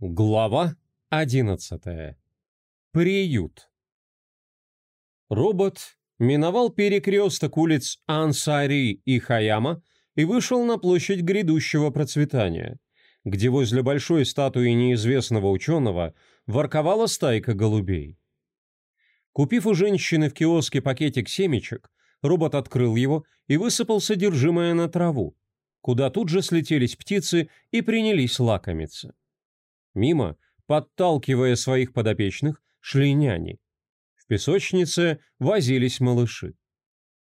Глава 11. Приют. Робот миновал перекресток улиц Ансари и Хаяма и вышел на площадь грядущего процветания, где возле большой статуи неизвестного ученого ворковала стайка голубей. Купив у женщины в киоске пакетик семечек, робот открыл его и высыпал содержимое на траву, куда тут же слетелись птицы и принялись лакомиться. Мимо, подталкивая своих подопечных, шли няни. В песочнице возились малыши.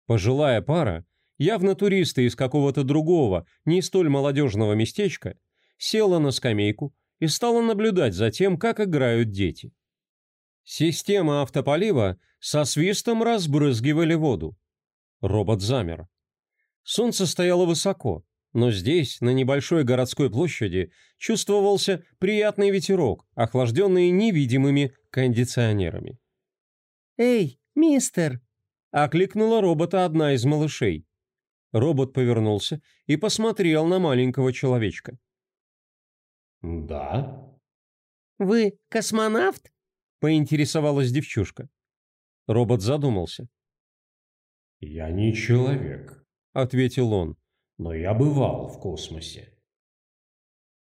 Пожилая пара, явно туристы из какого-то другого, не столь молодежного местечка, села на скамейку и стала наблюдать за тем, как играют дети. Система автополива со свистом разбрызгивали воду. Робот замер. Солнце стояло высоко, но здесь, на небольшой городской площади, чувствовался приятный ветерок, охлажденный невидимыми кондиционерами. «Эй, мистер!» — окликнула робота одна из малышей. Робот повернулся и посмотрел на маленького человечка. «Да?» «Вы космонавт?» — поинтересовалась девчушка. Робот задумался. «Я не человек», — ответил он но я бывал в космосе.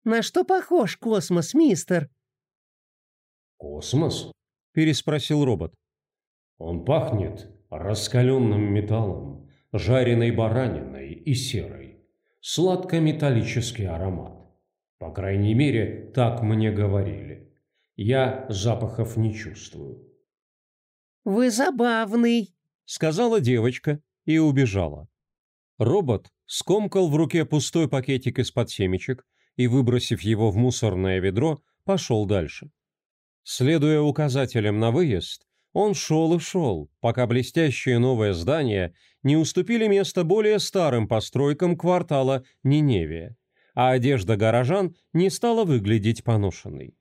На что похож космос, мистер? Космос? Переспросил робот. Он пахнет раскаленным металлом, жареной бараниной и серой. Сладко-металлический аромат. По крайней мере, так мне говорили. Я запахов не чувствую. «Вы забавный», — сказала девочка и убежала. Робот скомкал в руке пустой пакетик из-под семечек и, выбросив его в мусорное ведро, пошел дальше. Следуя указателям на выезд, он шел и шел, пока блестящие новые здания не уступили место более старым постройкам квартала Ниневия, а одежда горожан не стала выглядеть поношенной.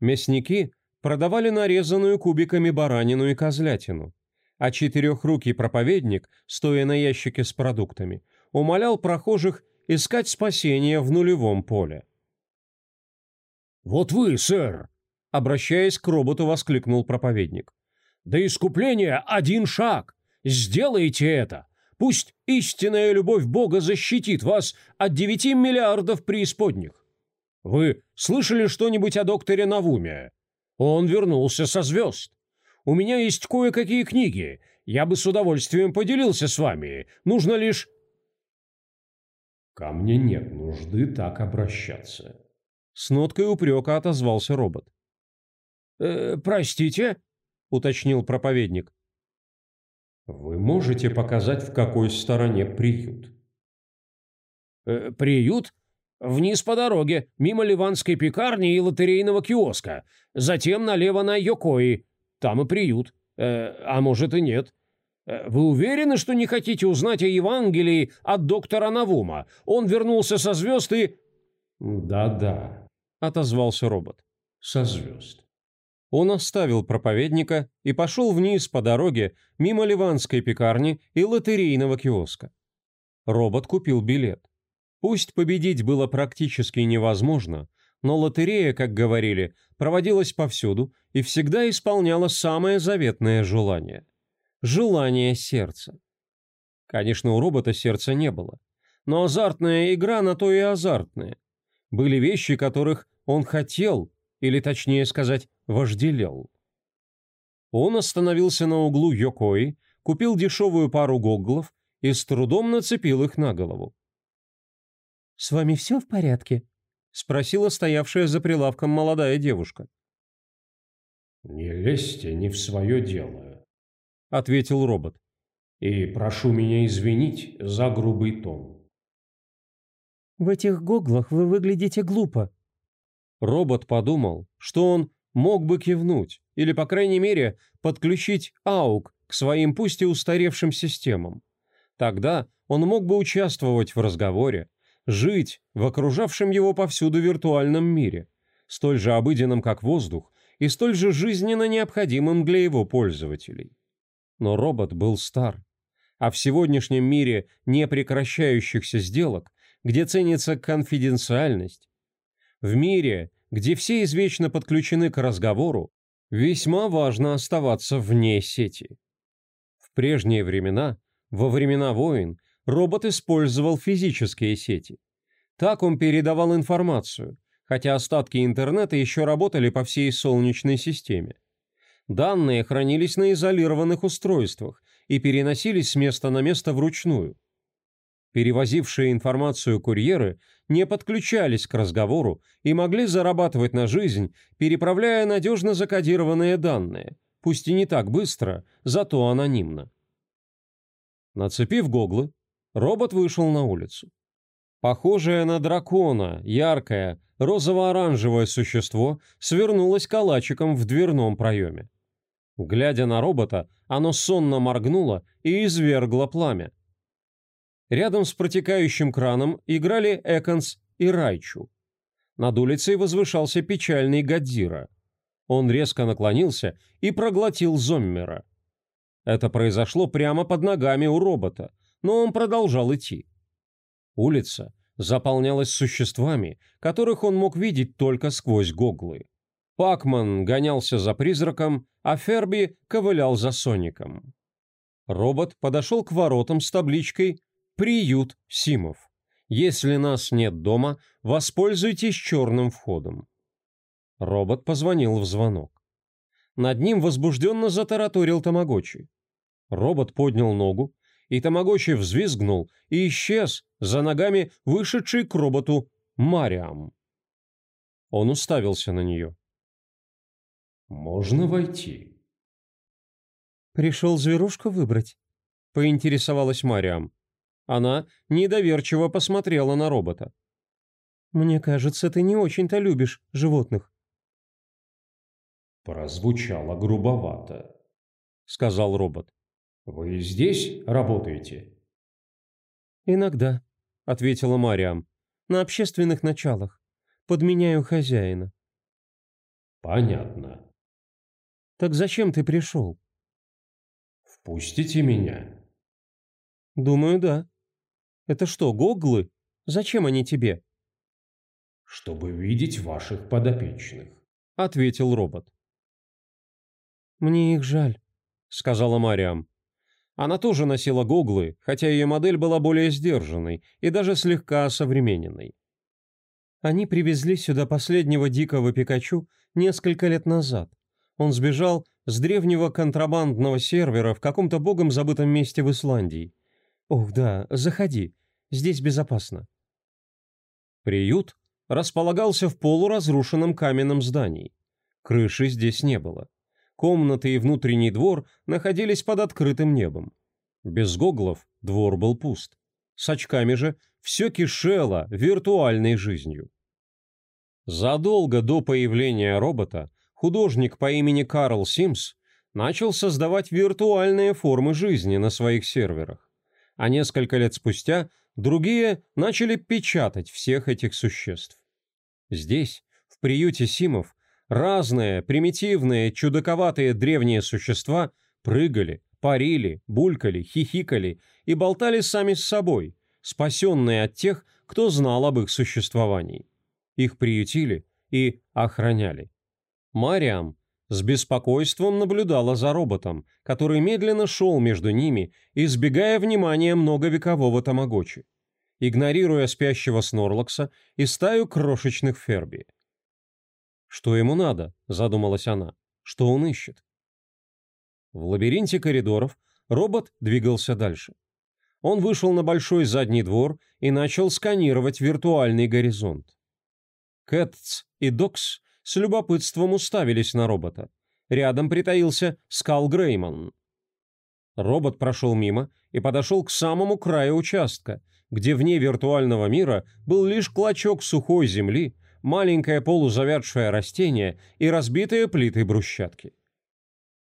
Мясники продавали нарезанную кубиками баранину и козлятину, а четырехрукий проповедник, стоя на ящике с продуктами, умолял прохожих искать спасение в нулевом поле. «Вот вы, сэр!» — обращаясь к роботу, воскликнул проповедник. «До искупления один шаг! Сделайте это! Пусть истинная любовь Бога защитит вас от девяти миллиардов преисподних! Вы слышали что-нибудь о докторе Навуме? Он вернулся со звезд. У меня есть кое-какие книги. Я бы с удовольствием поделился с вами. Нужно лишь «Ко мне нет нужды так обращаться», — с ноткой упрека отозвался робот. «Э, «Простите?» — уточнил проповедник. «Вы можете показать, в какой стороне приют?» э, «Приют? Вниз по дороге, мимо ливанской пекарни и лотерейного киоска. Затем налево на Йокои. Там и приют. Э, а может и нет. Э, «Вы уверены, что не хотите узнать о Евангелии от доктора Навума? Он вернулся со звезд и...» «Да-да», — отозвался робот. «Со звезд». Он оставил проповедника и пошел вниз по дороге мимо ливанской пекарни и лотерейного киоска. Робот купил билет. Пусть победить было практически невозможно, но лотерея, как говорили, проводилась повсюду и всегда исполняла самое заветное желание — желание сердца. Конечно, у робота сердца не было, но азартная игра на то и азартная. Были вещи, которых он хотел, или точнее сказать, вожделел. Он остановился на углу Йокои, купил дешевую пару гоглов и с трудом нацепил их на голову. «С вами все в порядке?» — спросила стоявшая за прилавком молодая девушка. «Не лезьте не в свое дело», — ответил робот. «И прошу меня извинить за грубый тон». «В этих гоглах вы выглядите глупо». Робот подумал, что он мог бы кивнуть, или, по крайней мере, подключить АУК к своим пусть и устаревшим системам. Тогда он мог бы участвовать в разговоре, жить в окружавшем его повсюду виртуальном мире, столь же обыденном, как воздух, и столь же жизненно необходимым для его пользователей. Но робот был стар. А в сегодняшнем мире непрекращающихся сделок, где ценится конфиденциальность, в мире, где все извечно подключены к разговору, весьма важно оставаться вне сети. В прежние времена, во времена войн, робот использовал физические сети. Так он передавал информацию, хотя остатки интернета еще работали по всей Солнечной системе. Данные хранились на изолированных устройствах и переносились с места на место вручную. Перевозившие информацию курьеры не подключались к разговору и могли зарабатывать на жизнь, переправляя надежно закодированные данные, пусть и не так быстро, зато анонимно. Нацепив гоглы, робот вышел на улицу. Похожее на дракона, яркое, розово-оранжевое существо свернулось калачиком в дверном проеме. Глядя на робота, оно сонно моргнуло и извергло пламя. Рядом с протекающим краном играли Эконс и Райчу. Над улицей возвышался печальный Гадзира. Он резко наклонился и проглотил Зоммера. Это произошло прямо под ногами у робота, но он продолжал идти. Улица заполнялась существами, которых он мог видеть только сквозь гоглы. Пакман гонялся за призраком, а Ферби ковылял за Соником. Робот подошел к воротам с табличкой «Приют Симов». Если нас нет дома, воспользуйтесь черным входом. Робот позвонил в звонок. Над ним возбужденно затараторил Тамагочи. Робот поднял ногу, и Тамагочи взвизгнул и исчез за ногами вышедший к роботу Мариам. Он уставился на нее. «Можно войти?» «Пришел зверушку выбрать?» — поинтересовалась Мариам. Она недоверчиво посмотрела на робота. «Мне кажется, ты не очень-то любишь животных». «Прозвучало грубовато», — сказал робот. «Вы здесь работаете?» «Иногда», — ответила Мариам. «На общественных началах. Подменяю хозяина». «Понятно», «Так зачем ты пришел?» «Впустите меня». «Думаю, да. Это что, гоглы? Зачем они тебе?» «Чтобы видеть ваших подопечных», — ответил робот. «Мне их жаль», — сказала Мариам. Она тоже носила гоглы, хотя ее модель была более сдержанной и даже слегка современной. Они привезли сюда последнего дикого Пикачу несколько лет назад. Он сбежал с древнего контрабандного сервера в каком-то богом забытом месте в Исландии. Ох, да, заходи, здесь безопасно. Приют располагался в полуразрушенном каменном здании. Крыши здесь не было. Комнаты и внутренний двор находились под открытым небом. Без гоглов двор был пуст. С очками же все кишело виртуальной жизнью. Задолго до появления робота художник по имени Карл Симс начал создавать виртуальные формы жизни на своих серверах, а несколько лет спустя другие начали печатать всех этих существ. Здесь, в приюте Симов, разные, примитивные, чудаковатые древние существа прыгали, парили, булькали, хихикали и болтали сами с собой, спасенные от тех, кто знал об их существовании. Их приютили и охраняли. Мариам с беспокойством наблюдала за роботом, который медленно шел между ними, избегая внимания многовекового тамагочи, игнорируя спящего Снорлакса и стаю крошечных Ферби. «Что ему надо?» – задумалась она. «Что он ищет?» В лабиринте коридоров робот двигался дальше. Он вышел на большой задний двор и начал сканировать виртуальный горизонт. Кэтс и Докс с любопытством уставились на робота. Рядом притаился Скал Грейман. Робот прошел мимо и подошел к самому краю участка, где вне виртуального мира был лишь клочок сухой земли, маленькое полузавядшее растение и разбитые плиты брусчатки.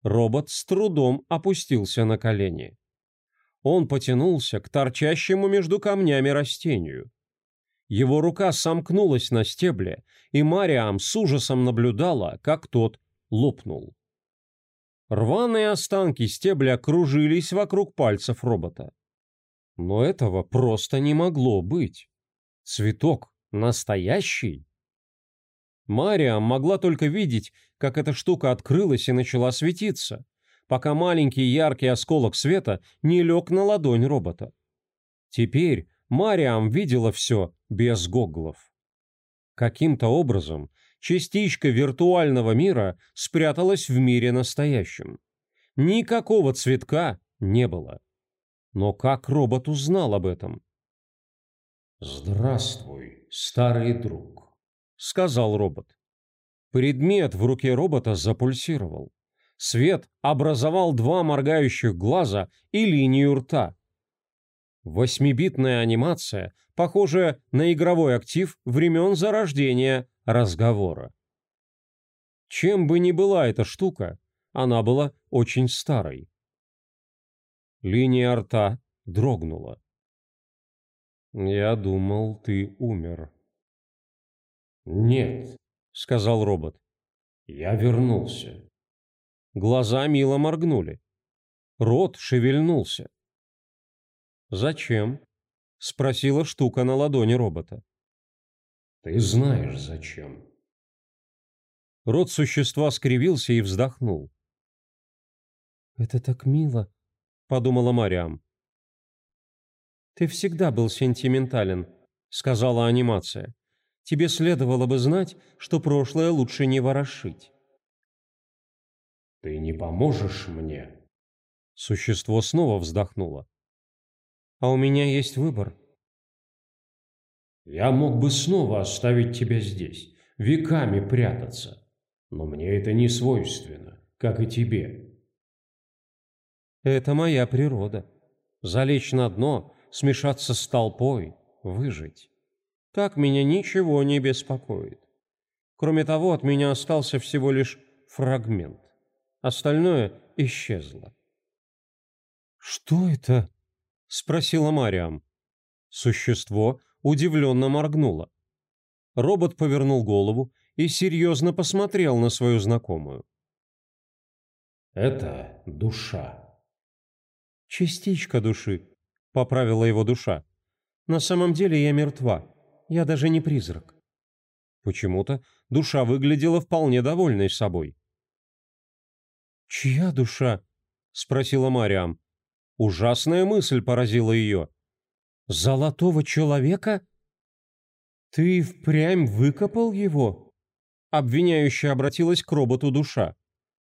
Робот с трудом опустился на колени. Он потянулся к торчащему между камнями растению. Его рука сомкнулась на стебле, и Мариам с ужасом наблюдала, как тот лопнул. Рваные останки стебля кружились вокруг пальцев робота. Но этого просто не могло быть. Цветок настоящий? Мариам могла только видеть, как эта штука открылась и начала светиться, пока маленький яркий осколок света не лег на ладонь робота. Теперь Мариам видела все без гоглов. Каким-то образом частичка виртуального мира спряталась в мире настоящем. Никакого цветка не было. Но как робот узнал об этом? «Здравствуй, старый друг», — сказал робот. Предмет в руке робота запульсировал. Свет образовал два моргающих глаза и линию рта. Восьмибитная анимация, похожая на игровой актив времен зарождения разговора. Чем бы ни была эта штука, она была очень старой. Линия рта дрогнула. «Я думал, ты умер». «Нет», — сказал робот. «Я вернулся». Глаза мило моргнули. Рот шевельнулся. «Зачем?» — спросила штука на ладони робота. «Ты знаешь, зачем». Рот существа скривился и вздохнул. «Это так мило», — подумала Мариам. «Ты всегда был сентиментален», — сказала анимация. «Тебе следовало бы знать, что прошлое лучше не ворошить». «Ты не поможешь мне?» Существо снова вздохнуло. «А у меня есть выбор». «Я мог бы снова оставить тебя здесь, веками прятаться, но мне это не свойственно, как и тебе». «Это моя природа. Залечь на дно смешаться с толпой, выжить. Так меня ничего не беспокоит. Кроме того, от меня остался всего лишь фрагмент. Остальное исчезло. «Что это?» — спросила Мариам. Существо удивленно моргнуло. Робот повернул голову и серьезно посмотрел на свою знакомую. «Это душа». «Частичка души», — поправила его душа. «На самом деле я мертва. Я даже не призрак». Почему-то душа выглядела вполне довольной собой. «Чья душа?» — спросила Мариам. Ужасная мысль поразила ее. «Золотого человека? Ты впрямь выкопал его?» Обвиняюще обратилась к роботу душа.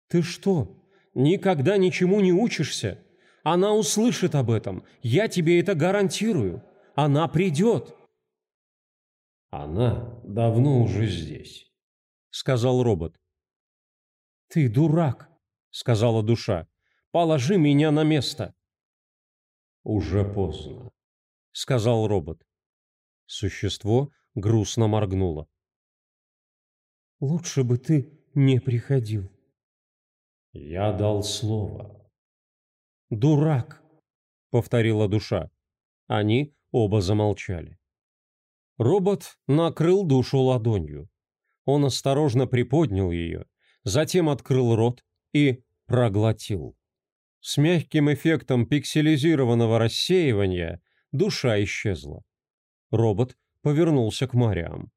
«Ты что, никогда ничему не учишься?» Она услышит об этом. Я тебе это гарантирую. Она придет. Она давно уже здесь, сказал робот. Ты дурак, сказала душа. Положи меня на место. Уже поздно, сказал робот. Существо грустно моргнуло. Лучше бы ты не приходил. Я дал слово. «Дурак!» — повторила душа. Они оба замолчали. Робот накрыл душу ладонью. Он осторожно приподнял ее, затем открыл рот и проглотил. С мягким эффектом пикселизированного рассеивания душа исчезла. Робот повернулся к Мариам.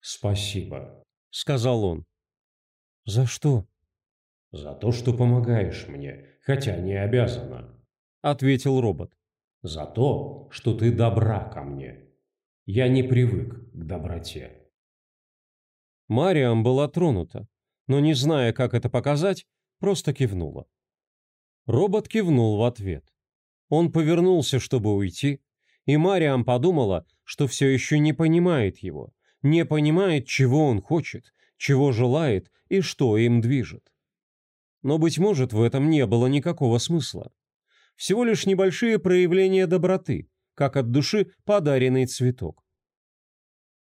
«Спасибо», — сказал он. «За что?» «За то, что помогаешь мне, хотя не обязана», — ответил робот. «За то, что ты добра ко мне. Я не привык к доброте». Мариам была тронута, но, не зная, как это показать, просто кивнула. Робот кивнул в ответ. Он повернулся, чтобы уйти, и Мариам подумала, что все еще не понимает его, не понимает, чего он хочет, чего желает и что им движет. Но, быть может, в этом не было никакого смысла. Всего лишь небольшие проявления доброты, как от души подаренный цветок.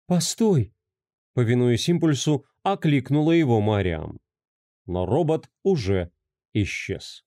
«Постой!» — повинуясь импульсу, окликнула его Мариам. Но робот уже исчез.